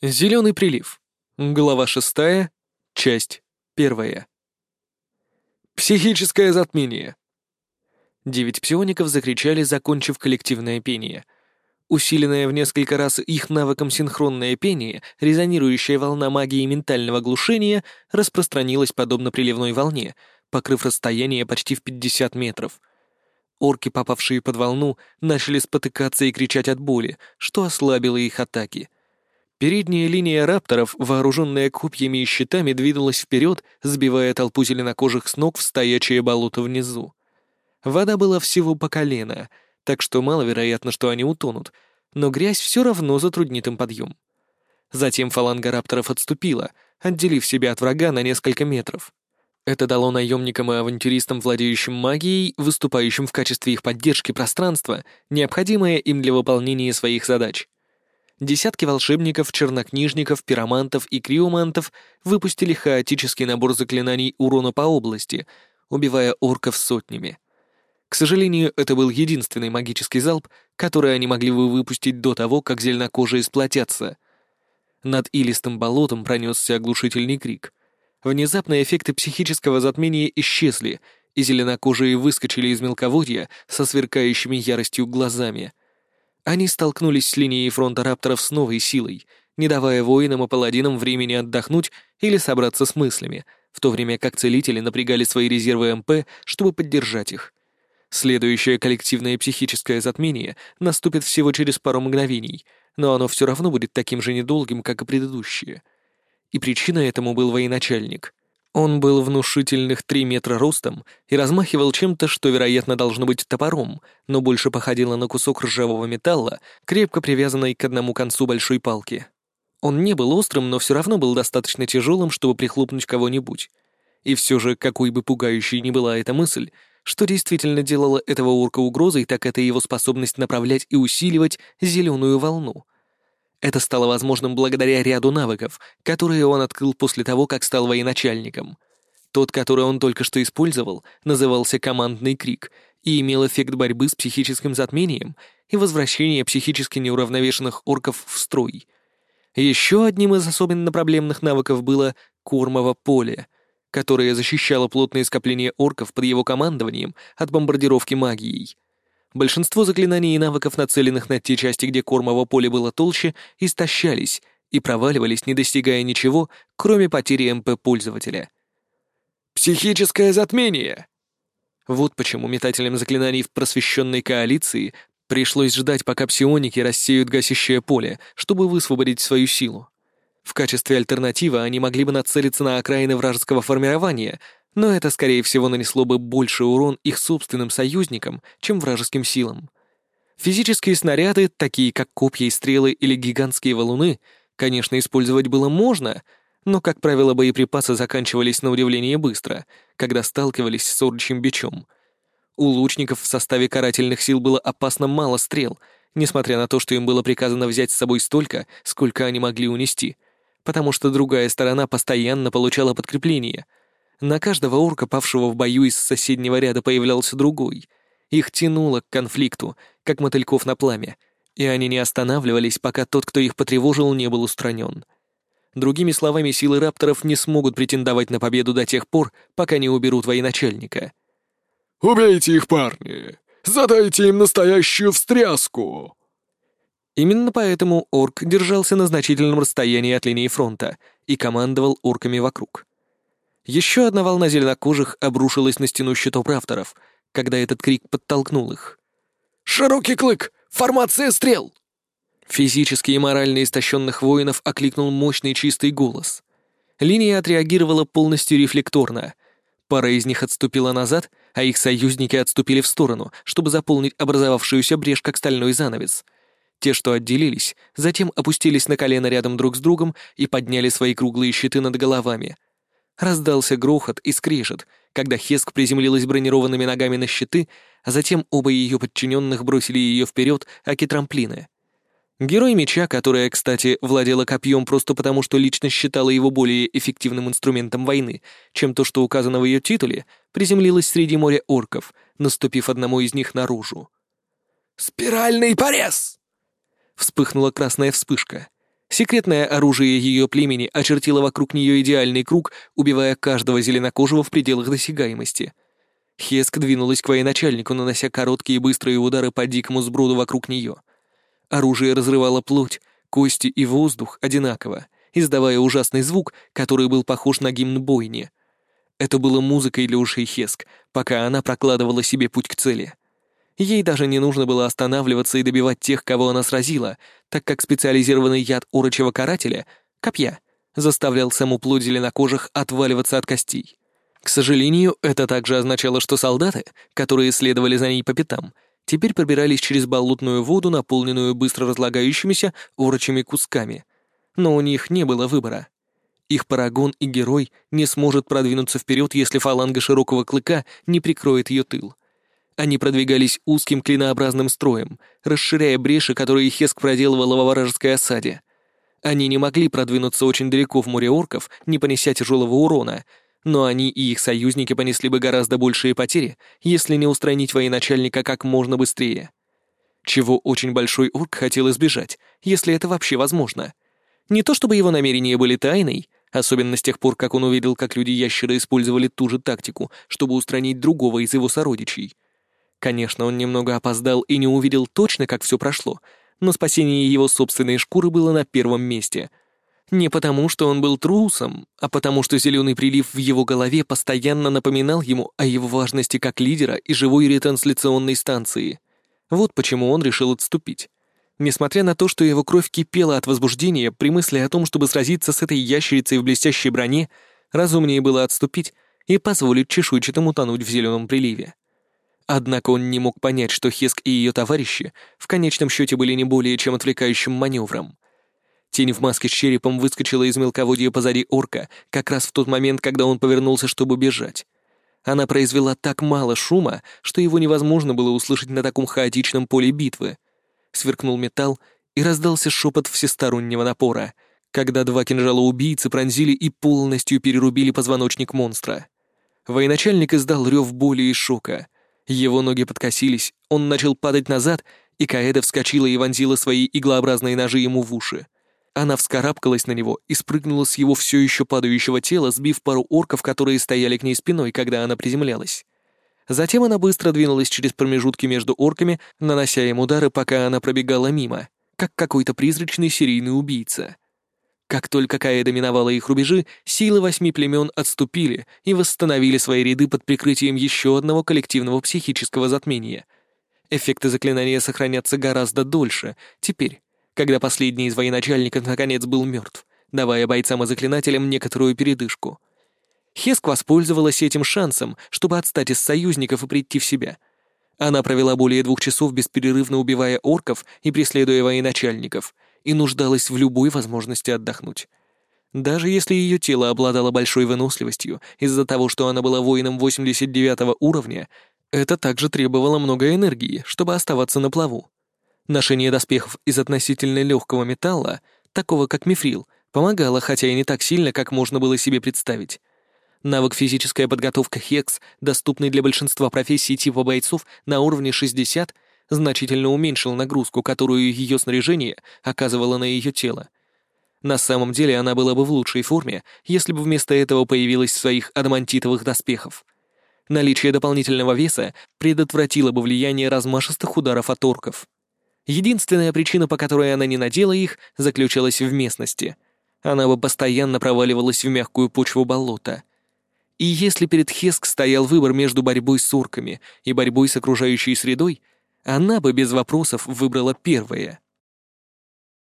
Зеленый прилив. Глава шестая, часть первая. Психическое затмение. Девять псиоников закричали, закончив коллективное пение. Усиленное в несколько раз их навыком синхронное пение, резонирующая волна магии ментального глушения распространилась подобно приливной волне, покрыв расстояние почти в 50 метров. Орки, попавшие под волну, начали спотыкаться и кричать от боли, что ослабило их атаки — Передняя линия рапторов, вооруженная копьями и щитами, двинулась вперед, сбивая толпу зеленокожих с ног в стоячее болото внизу. Вода была всего по колено, так что маловероятно, что они утонут, но грязь все равно затруднит им подъем. Затем фаланга рапторов отступила, отделив себя от врага на несколько метров. Это дало наемникам и авантюристам, владеющим магией, выступающим в качестве их поддержки пространства, необходимое им для выполнения своих задач — десятки волшебников, чернокнижников, пиромантов и криомантов выпустили хаотический набор заклинаний урона по области, убивая орков сотнями. К сожалению, это был единственный магический залп, который они могли бы выпустить до того, как зеленокожие сплотятся. Над илистым болотом пронесся оглушительный крик. Внезапно эффекты психического затмения исчезли, и зеленокожие выскочили из мелководья со сверкающими яростью глазами — они столкнулись с линией фронта рапторов с новой силой, не давая воинам и паладинам времени отдохнуть или собраться с мыслями, в то время как целители напрягали свои резервы МП, чтобы поддержать их. Следующее коллективное психическое затмение наступит всего через пару мгновений, но оно все равно будет таким же недолгим, как и предыдущее. И причиной этому был военачальник. Он был внушительных три метра ростом и размахивал чем-то, что, вероятно, должно быть топором, но больше походило на кусок ржавого металла, крепко привязанный к одному концу большой палки. Он не был острым, но все равно был достаточно тяжелым, чтобы прихлопнуть кого-нибудь. И все же, какой бы пугающей ни была эта мысль, что действительно делало этого урка угрозой, так это его способность направлять и усиливать зеленую волну — это стало возможным благодаря ряду навыков, которые он открыл после того, как стал военачальником. Тот, который он только что использовал, назывался «командный крик» и имел эффект борьбы с психическим затмением и возвращения психически неуравновешенных орков в строй. Еще одним из особенно проблемных навыков было «кормово поле», которое защищало плотные скопления орков под его командованием от бомбардировки магией — Большинство заклинаний и навыков, нацеленных на те части, где кормово поле было толще, истощались и проваливались, не достигая ничего, кроме потери МП пользователя. «Психическое затмение!» Вот почему метателям заклинаний в просвещенной коалиции пришлось ждать, пока псионики рассеют гасящее поле, чтобы высвободить свою силу. В качестве альтернативы они могли бы нацелиться на окраины вражеского формирования, но это, скорее всего, нанесло бы больше урон их собственным союзникам, чем вражеским силам. Физические снаряды, такие как копья и стрелы или гигантские валуны, конечно, использовать было можно, но, как правило, боеприпасы заканчивались на удивление быстро, когда сталкивались с орчим бичом. У лучников в составе карательных сил было опасно мало стрел, несмотря на то, что им было приказано взять с собой столько, сколько они могли унести, потому что другая сторона постоянно получала подкрепление — на каждого орка, павшего в бою из соседнего ряда, появлялся другой. Их тянуло к конфликту, как мотыльков на пламя, и они не останавливались, пока тот, кто их потревожил, не был устранен. Другими словами, силы рапторов не смогут претендовать на победу до тех пор, пока не уберут военачальника. «Убейте их, парни! Задайте им настоящую встряску!» Именно поэтому орк держался на значительном расстоянии от линии фронта и командовал орками вокруг. Еще одна волна зеленокожих обрушилась на стену щитов рафторов, когда этот крик подтолкнул их. «Широкий клык! Формация стрел!» Физически и морально истощенных воинов окликнул мощный чистый голос. Линия отреагировала полностью рефлекторно. Пара из них отступила назад, а их союзники отступили в сторону, чтобы заполнить образовавшуюся брешь как стальной занавес. Те, что отделились, затем опустились на колено рядом друг с другом и подняли свои круглые щиты над головами — Раздался грохот и скрежет, когда Хеск приземлилась бронированными ногами на щиты, а затем оба ее подчиненных бросили ее вперед, аки трамплины. Герой меча, которая, кстати, владела копьем просто потому, что лично считала его более эффективным инструментом войны, чем то, что указано в ее титуле, приземлилась среди моря орков, наступив одному из них наружу. «Спиральный порез!» Вспыхнула красная вспышка. Секретное оружие ее племени очертило вокруг нее идеальный круг, убивая каждого зеленокожего в пределах досягаемости. Хеск двинулась к военачальнику, нанося короткие и быстрые удары по дикому сброду вокруг нее. Оружие разрывало плоть, кости и воздух одинаково, издавая ужасный звук, который был похож на гимн бойни. Это было музыкой для ушей Хеск, пока она прокладывала себе путь к цели. Ей даже не нужно было останавливаться и добивать тех, кого она сразила, так как специализированный яд урочего карателя, копья, заставлял саму плоть зеленокожих отваливаться от костей. К сожалению, это также означало, что солдаты, которые следовали за ней по пятам, теперь пробирались через болотную воду, наполненную быстро разлагающимися урочими кусками. Но у них не было выбора. Их парагон и герой не сможет продвинуться вперед, если фаланга широкого клыка не прикроет ее тыл. Они продвигались узким клинообразным строем, расширяя бреши, которые Хеск проделывала во вражеской осаде. Они не могли продвинуться очень далеко в море орков, не понеся тяжелого урона, но они и их союзники понесли бы гораздо большие потери, если не устранить военачальника как можно быстрее. Чего очень большой орк хотел избежать, если это вообще возможно. Не то чтобы его намерения были тайной, особенно с тех пор, как он увидел, как люди-ящеры использовали ту же тактику, чтобы устранить другого из его сородичей — Конечно, он немного опоздал и не увидел точно, как все прошло, но спасение его собственной шкуры было на первом месте. Не потому, что он был трусом, а потому, что зеленый прилив в его голове постоянно напоминал ему о его важности как лидера и живой ретрансляционной станции. Вот почему он решил отступить. Несмотря на то, что его кровь кипела от возбуждения при мысли о том, чтобы сразиться с этой ящерицей в блестящей броне, разумнее было отступить и позволить чешуйчатому тонуть в зеленом приливе. Однако он не мог понять, что Хеск и ее товарищи в конечном счете были не более чем отвлекающим маневром. Тень в маске с черепом выскочила из мелководья позади орка как раз в тот момент, когда он повернулся, чтобы бежать. Она произвела так мало шума, что его невозможно было услышать на таком хаотичном поле битвы. Сверкнул металл, и раздался шепот всестороннего напора, когда два кинжала убийцы пронзили и полностью перерубили позвоночник монстра. Военачальник издал рев боли и шока — его ноги подкосились, он начал падать назад, и Каэда вскочила и вонзила свои иглообразные ножи ему в уши. Она вскарабкалась на него и спрыгнула с его все еще падающего тела, сбив пару орков, которые стояли к ней спиной, когда она приземлялась. Затем она быстро двинулась через промежутки между орками, нанося им удары, пока она пробегала мимо, как какой-то призрачный серийный убийца — как только Каэда миновала их рубежи, силы восьми племен отступили и восстановили свои ряды под прикрытием еще одного коллективного психического затмения. Эффекты заклинания сохранятся гораздо дольше, теперь, когда последний из военачальников наконец был мертв, давая бойцам и заклинателям некоторую передышку. Хеск воспользовалась этим шансом, чтобы отстать из союзников и прийти в себя. Она провела более двух часов бесперерывно убивая орков и преследуя военачальников — и нуждалась в любой возможности отдохнуть. Даже если ее тело обладало большой выносливостью из-за того, что она была воином 89 уровня, это также требовало много энергии, чтобы оставаться на плаву. Ношение доспехов из относительно легкого металла, такого как мифрил, помогало, хотя и не так сильно, как можно было себе представить. Навык физическая подготовка Хекс, доступный для большинства профессий типа бойцов на уровне 60, значительно уменьшил нагрузку, которую ее снаряжение оказывало на ее тело. На самом деле она была бы в лучшей форме, если бы вместо этого появилась в своих адамантитовых доспехов. Наличие дополнительного веса предотвратило бы влияние размашистых ударов от орков. Единственная причина, по которой она не надела их, заключалась в местности. Она бы постоянно проваливалась в мягкую почву болота. И если перед Хеск стоял выбор между борьбой с орками и борьбой с окружающей средой, она бы без вопросов выбрала первое.